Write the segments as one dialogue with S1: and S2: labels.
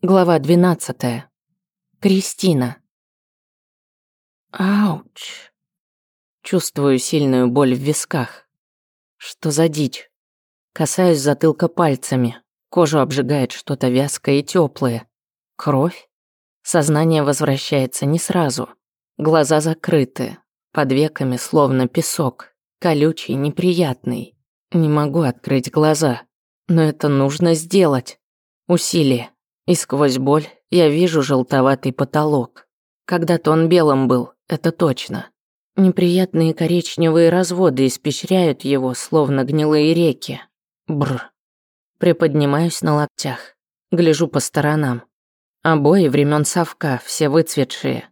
S1: Глава 12. Кристина. Ауч. Чувствую сильную боль в висках. Что за дичь? Касаюсь затылка пальцами. Кожу обжигает что-то вязкое и теплое. Кровь? Сознание возвращается не сразу. Глаза закрыты. Под веками словно песок. Колючий, неприятный. Не могу открыть глаза. Но это нужно сделать. Усилие. И сквозь боль я вижу желтоватый потолок. Когда-то он белым был, это точно. Неприятные коричневые разводы испещряют его, словно гнилые реки. Бр. Приподнимаюсь на локтях. Гляжу по сторонам. Обои времен совка, все выцветшие.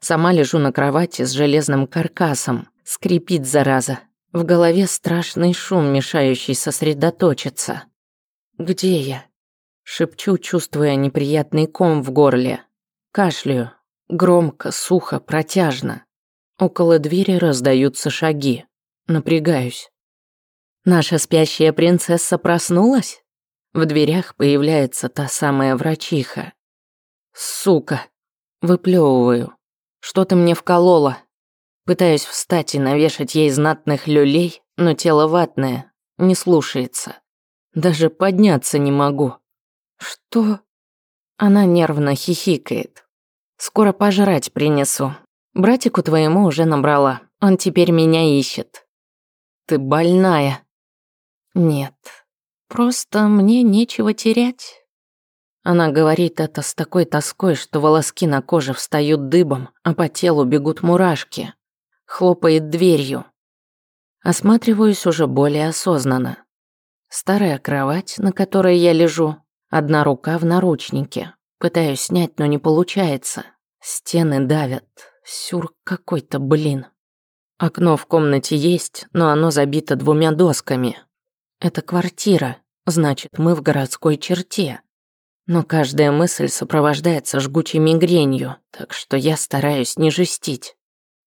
S1: Сама лежу на кровати с железным каркасом. Скрипит, зараза. В голове страшный шум, мешающий сосредоточиться. Где я? Шепчу, чувствуя неприятный ком в горле. Кашляю. Громко, сухо, протяжно. Около двери раздаются шаги. Напрягаюсь. Наша спящая принцесса проснулась? В дверях появляется та самая врачиха. Сука. Выплевываю. Что-то мне вкололо. Пытаюсь встать и навешать ей знатных люлей, но тело ватное, не слушается. Даже подняться не могу. «Что?» Она нервно хихикает. «Скоро пожрать принесу. Братику твоему уже набрала. Он теперь меня ищет». «Ты больная». «Нет, просто мне нечего терять». Она говорит это с такой тоской, что волоски на коже встают дыбом, а по телу бегут мурашки. Хлопает дверью. Осматриваюсь уже более осознанно. Старая кровать, на которой я лежу, Одна рука в наручнике. Пытаюсь снять, но не получается. Стены давят. Сюр какой-то, блин. Окно в комнате есть, но оно забито двумя досками. Это квартира, значит, мы в городской черте. Но каждая мысль сопровождается жгучей мигренью, так что я стараюсь не жестить.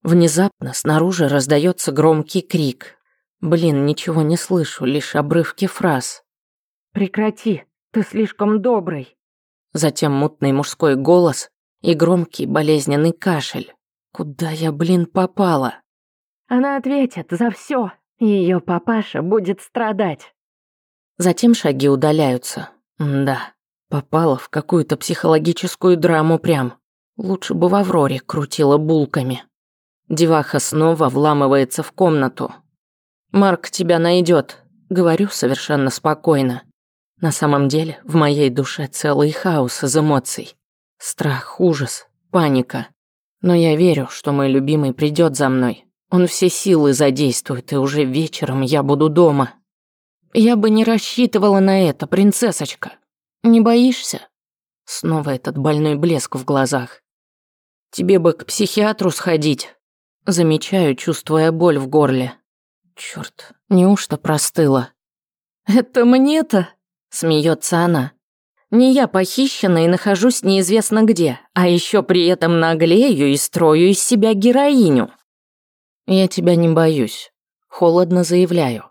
S1: Внезапно снаружи раздается громкий крик. Блин, ничего не слышу, лишь обрывки фраз.
S2: «Прекрати!» Ты слишком добрый.
S1: Затем мутный мужской голос и громкий болезненный кашель. Куда я, блин, попала?
S2: Она ответит за все, и ее папаша будет страдать.
S1: Затем шаги удаляются. Да, попала в какую-то психологическую драму прям. Лучше бы в Авроре крутила булками. Деваха снова вламывается в комнату. «Марк тебя найдет», — говорю совершенно спокойно. На самом деле, в моей душе целый хаос из эмоций. Страх, ужас, паника. Но я верю, что мой любимый придет за мной. Он все силы задействует, и уже вечером я буду дома. Я бы не рассчитывала на это, принцессочка. Не боишься? Снова этот больной блеск в глазах. Тебе бы к психиатру сходить. Замечаю, чувствуя боль в горле. Черт, неужто простыла?
S2: Это мне-то?
S1: Смеется она. Не я похищена и нахожусь неизвестно где, а еще при этом наглею и строю из себя героиню. Я тебя не боюсь, холодно заявляю.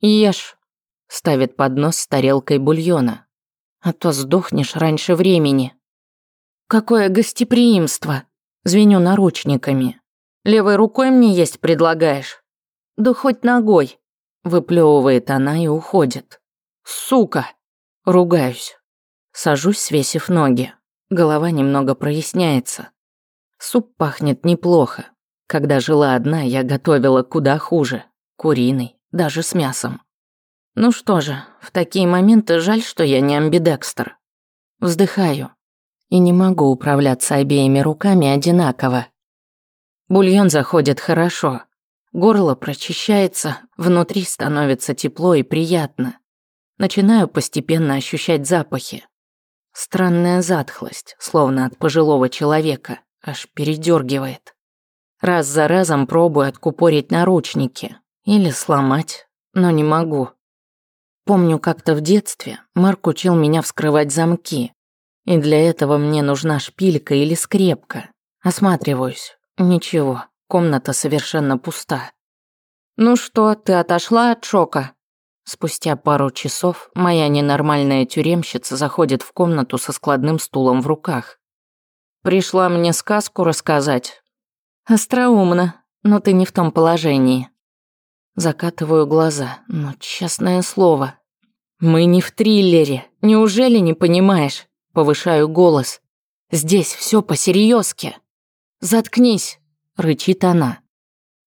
S1: Ешь, ставит поднос с тарелкой бульона, а то сдохнешь раньше времени. Какое гостеприимство, звеню наручниками. Левой рукой мне есть предлагаешь? Да хоть ногой, выплевывает она и уходит. Сука! Ругаюсь. Сажусь, свесив ноги. Голова немного проясняется. Суп пахнет неплохо. Когда жила одна, я готовила куда хуже. Куриный, даже с мясом. Ну что же, в такие моменты жаль, что я не амбидекстер. Вздыхаю. И не могу управляться обеими руками одинаково. Бульон заходит хорошо. Горло прочищается, внутри становится тепло и приятно. Начинаю постепенно ощущать запахи. Странная затхлость, словно от пожилого человека, аж передергивает. Раз за разом пробую откупорить наручники или сломать, но не могу. Помню, как-то в детстве Марк учил меня вскрывать замки, и для этого мне нужна шпилька или скрепка. Осматриваюсь. Ничего, комната совершенно пуста. «Ну что, ты отошла от шока?» Спустя пару часов моя ненормальная тюремщица заходит в комнату со складным стулом в руках. Пришла мне сказку рассказать. Остроумно, но ты не в том положении. Закатываю глаза, но честное слово. Мы не в триллере, неужели не понимаешь? Повышаю голос. Здесь все по-серьёзки. Заткнись, рычит она.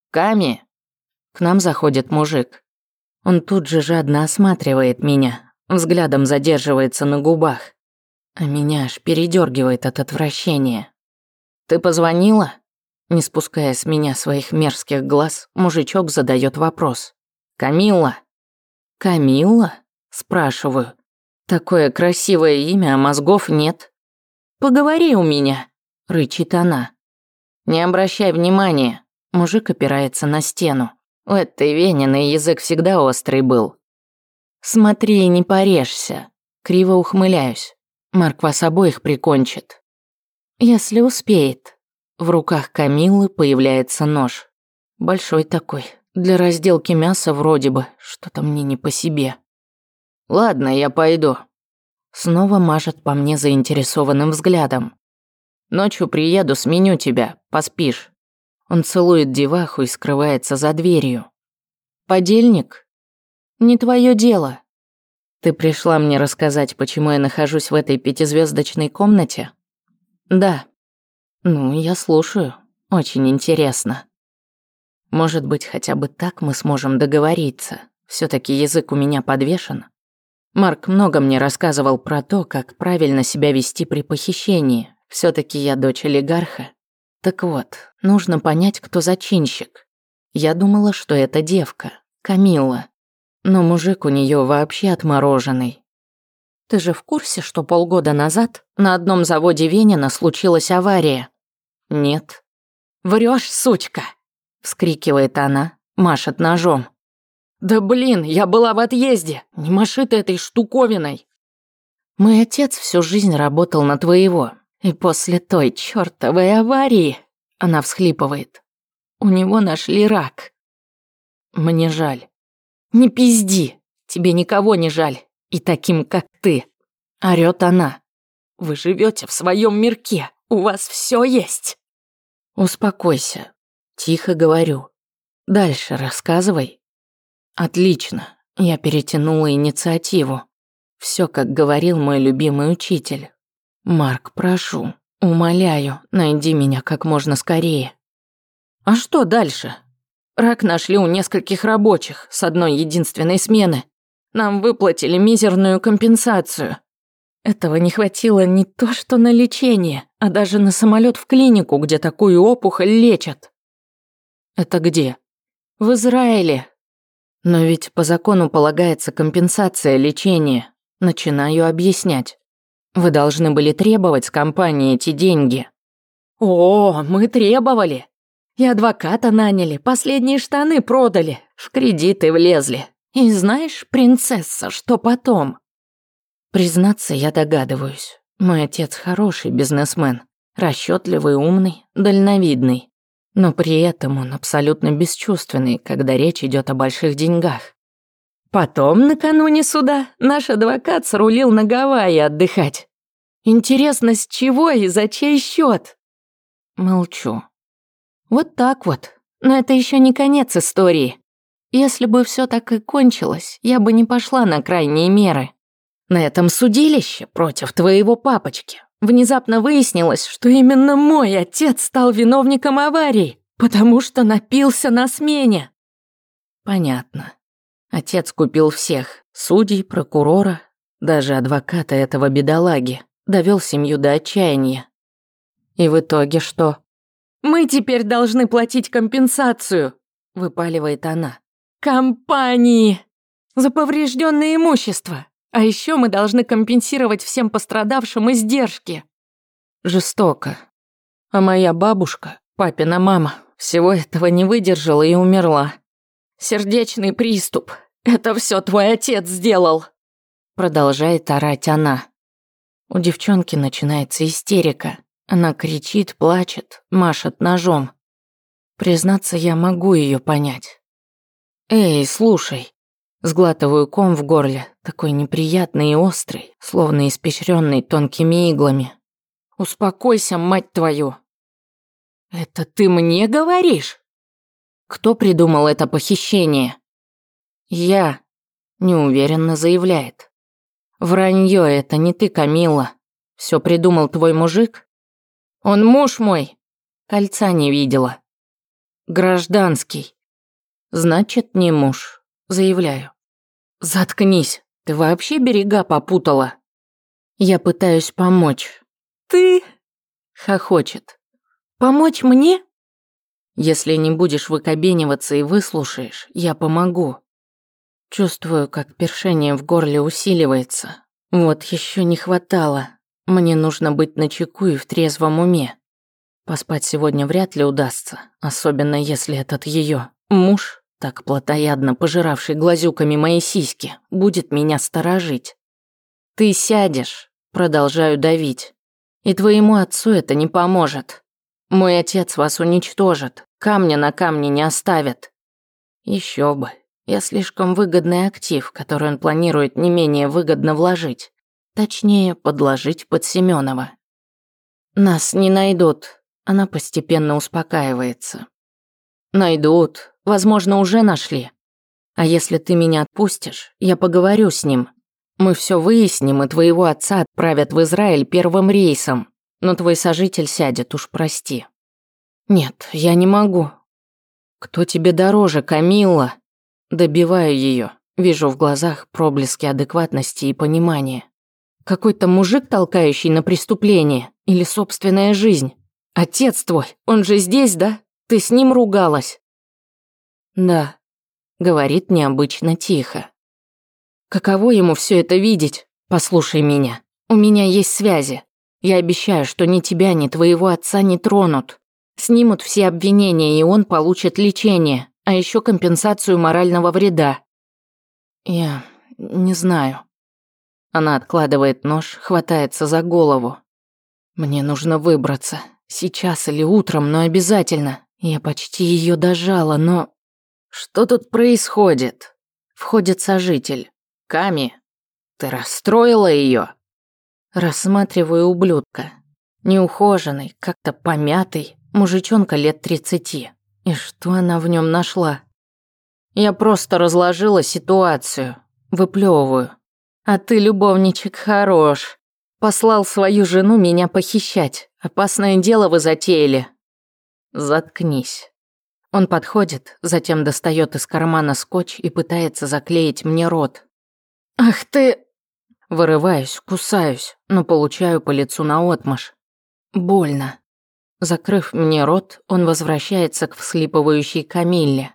S1: Ками. К нам заходит мужик. Он тут же жадно осматривает меня, взглядом задерживается на губах. А меня аж передергивает от отвращения. «Ты позвонила?» Не спуская с меня своих мерзких глаз, мужичок задает вопрос. «Камилла?» «Камилла?» Спрашиваю. «Такое красивое имя, а мозгов нет». «Поговори у меня», — рычит она. «Не обращай внимания», — мужик опирается на стену. У этой Вениной язык всегда острый был. «Смотри, не порежься», — криво ухмыляюсь. Марк вас обоих прикончит. Если успеет. В руках Камиллы появляется нож. Большой такой. Для разделки мяса вроде бы. Что-то мне не по себе. Ладно, я пойду. Снова мажет по мне заинтересованным взглядом. Ночью приеду, сменю тебя, поспишь. Он целует деваху и скрывается за дверью. Подельник? Не твое дело. Ты пришла мне рассказать, почему я нахожусь в этой пятизвездочной комнате? Да. Ну, я слушаю. Очень интересно. Может быть, хотя бы так мы сможем договориться. все таки язык у меня подвешен. Марк много мне рассказывал про то, как правильно себя вести при похищении. все таки я дочь олигарха. Так вот, нужно понять, кто зачинщик. Я думала, что это девка, Камилла. Но мужик у нее вообще отмороженный. Ты же в курсе, что полгода назад на одном заводе Венина случилась авария? Нет. Врешь, сучка! вскрикивает она, машет ножом. Да блин, я была в отъезде. Не маши ты этой штуковиной. Мой отец всю жизнь работал на твоего, и после той чёртовой аварии, она всхлипывает, у него нашли рак. Мне жаль. Не пизди, тебе никого не жаль, и таким, как ты. Орёт она. Вы живете в своем мирке, у вас все есть. Успокойся, тихо говорю. Дальше рассказывай. Отлично, я перетянула инициативу. Все, как говорил мой любимый учитель. «Марк, прошу, умоляю, найди меня как можно скорее». «А что дальше?» «Рак нашли у нескольких рабочих с одной единственной смены. Нам выплатили мизерную компенсацию. Этого не хватило не то что на лечение, а даже на самолет в клинику, где такую опухоль лечат». «Это где?» «В Израиле». «Но ведь по закону полагается компенсация лечения». Начинаю объяснять. Вы должны были требовать с компании эти деньги. О, мы требовали. И адвоката наняли, последние штаны продали, в кредиты влезли. И знаешь, принцесса, что потом? Признаться, я догадываюсь. Мой отец хороший бизнесмен, расчетливый, умный, дальновидный. Но при этом он абсолютно бесчувственный, когда речь идет о больших деньгах. Потом, накануне суда, наш адвокат срулил на Гавайи отдыхать. Интересно, с чего и за чей счет? Молчу. Вот так вот. Но это еще не конец истории. Если бы все так и кончилось, я бы не пошла на крайние меры. На этом судилище против твоего папочки внезапно выяснилось, что именно мой отец стал виновником аварии, потому что напился на смене. Понятно. Отец купил всех – судей, прокурора, даже адвоката этого бедолаги, довел семью до отчаяния. И в итоге что? «Мы теперь должны платить компенсацию», – выпаливает она. «Компании! За поврежденное имущество! А еще мы должны компенсировать всем пострадавшим издержки!» Жестоко. А моя бабушка, папина мама, всего этого не выдержала и умерла. Сердечный приступ. Это все твой отец сделал. Продолжает орать она. У девчонки начинается истерика. Она кричит, плачет, машет ножом. Признаться, я могу ее понять. Эй, слушай. Сглатываю ком в горле, такой неприятный и острый, словно испещренный тонкими иглами. «Успокойся, мать твою!» «Это ты мне говоришь?» «Кто придумал это похищение?» «Я», – неуверенно заявляет. «Вранье это не ты, Камила. Все придумал твой мужик?» «Он муж мой!» Кольца не видела. «Гражданский». «Значит, не муж», – заявляю. «Заткнись, ты вообще берега попутала?» «Я пытаюсь помочь». «Ты?» – хохочет. «Помочь мне?» «Если не будешь выкобениваться и выслушаешь, я помогу». Чувствую, как першение в горле усиливается. Вот еще не хватало. Мне нужно быть начеку и в трезвом уме. Поспать сегодня вряд ли удастся, особенно если этот ее муж, так плотоядно пожиравший глазюками мои сиськи, будет меня сторожить. Ты сядешь, продолжаю давить. И твоему отцу это не поможет. Мой отец вас уничтожит, камня на камне не оставит. Еще бы. Я слишком выгодный актив, который он планирует не менее выгодно вложить. Точнее, подложить под Семенова. Нас не найдут. Она постепенно успокаивается. Найдут. Возможно, уже нашли. А если ты меня отпустишь, я поговорю с ним. Мы все выясним, и твоего отца отправят в Израиль первым рейсом но твой сожитель сядет, уж прости. Нет, я не могу. Кто тебе дороже, Камилла? Добиваю ее. Вижу в глазах проблески адекватности и понимания. Какой-то мужик, толкающий на преступление, или собственная жизнь. Отец твой, он же здесь, да? Ты с ним ругалась? Да, говорит необычно тихо. Каково ему все это видеть? Послушай меня. У меня есть связи. Я обещаю, что ни тебя, ни твоего отца не тронут. Снимут все обвинения, и он получит лечение, а еще компенсацию морального вреда. Я не знаю. Она откладывает нож, хватается за голову. Мне нужно выбраться. Сейчас или утром, но обязательно. Я почти ее дожала, но... Что тут происходит? Входит сожитель. Ками, ты расстроила ее? Рассматриваю ублюдка. Неухоженный, как-то помятый, мужичонка лет тридцати. И что она в нем нашла? Я просто разложила ситуацию. Выплевываю. А ты, любовничек, хорош. Послал свою жену меня похищать. Опасное дело вы затеяли. Заткнись. Он подходит, затем достает из кармана скотч и пытается заклеить мне рот. «Ах ты...» Вырываюсь, кусаюсь, но получаю по лицу наотмашь. Больно. Закрыв мне рот, он возвращается к вслипывающей Камилле.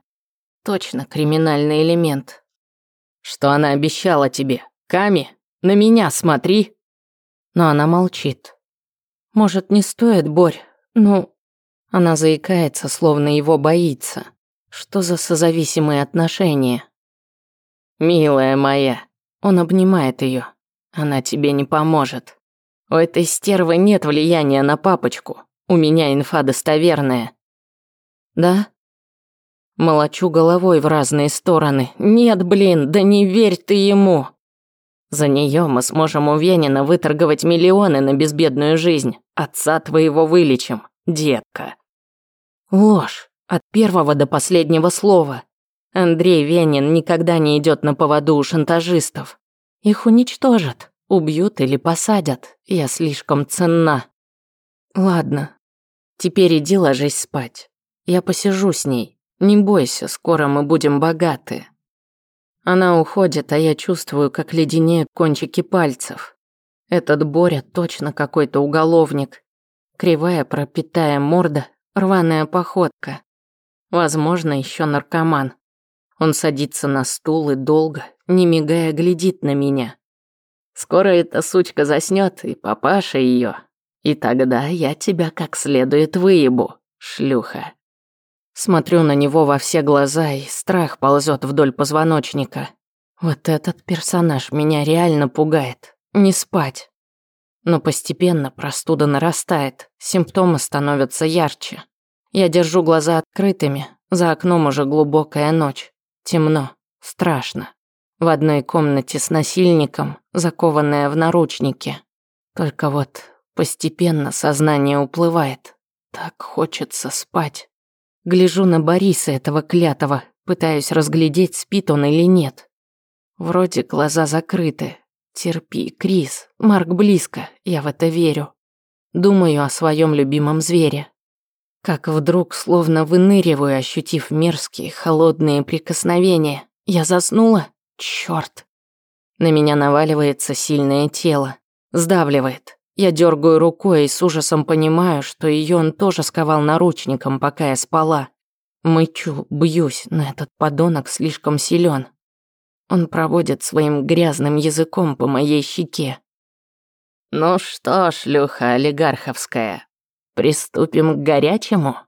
S1: Точно криминальный элемент. Что она обещала тебе? Ками, на меня смотри. Но она молчит. Может, не стоит, Борь? Ну, она заикается, словно его боится. Что за созависимые отношения? Милая моя, он обнимает ее. Она тебе не поможет. У этой стервы нет влияния на папочку. У меня инфа достоверная. Да? Молочу головой в разные стороны. Нет, блин, да не верь ты ему. За нее мы сможем у Венина выторговать миллионы на безбедную жизнь. Отца твоего вылечим, детка. Ложь. От первого до последнего слова. Андрей Венин никогда не идет на поводу у шантажистов. Их уничтожат, убьют или посадят. Я слишком ценна. Ладно, теперь иди ложись спать. Я посижу с ней. Не бойся, скоро мы будем богаты. Она уходит, а я чувствую, как леденеют кончики пальцев. Этот Боря точно какой-то уголовник. Кривая пропитая морда, рваная походка. Возможно, еще наркоман. Он садится на стул и долго, не мигая, глядит на меня. Скоро эта сучка заснет, и папаша ее. И тогда я тебя как следует выебу, шлюха. Смотрю на него во все глаза, и страх ползет вдоль позвоночника. Вот этот персонаж меня реально пугает. Не спать. Но постепенно простуда нарастает, симптомы становятся ярче. Я держу глаза открытыми, за окном уже глубокая ночь. Темно, страшно. В одной комнате с насильником, закованная в наручники. Только вот постепенно сознание уплывает. Так хочется спать. Гляжу на Бориса этого клятого, пытаюсь разглядеть, спит он или нет. Вроде глаза закрыты. Терпи, Крис. Марк близко, я в это верю. Думаю о своем любимом звере. Как вдруг, словно выныриваю, ощутив мерзкие, холодные прикосновения. Я заснула? Чёрт. На меня наваливается сильное тело. Сдавливает. Я дергаю рукой и с ужасом понимаю, что ее он тоже сковал наручником, пока я спала. Мычу, бьюсь, но этот подонок слишком силен. Он проводит своим грязным языком по моей щеке. «Ну что, шлюха олигарховская, приступим к горячему?»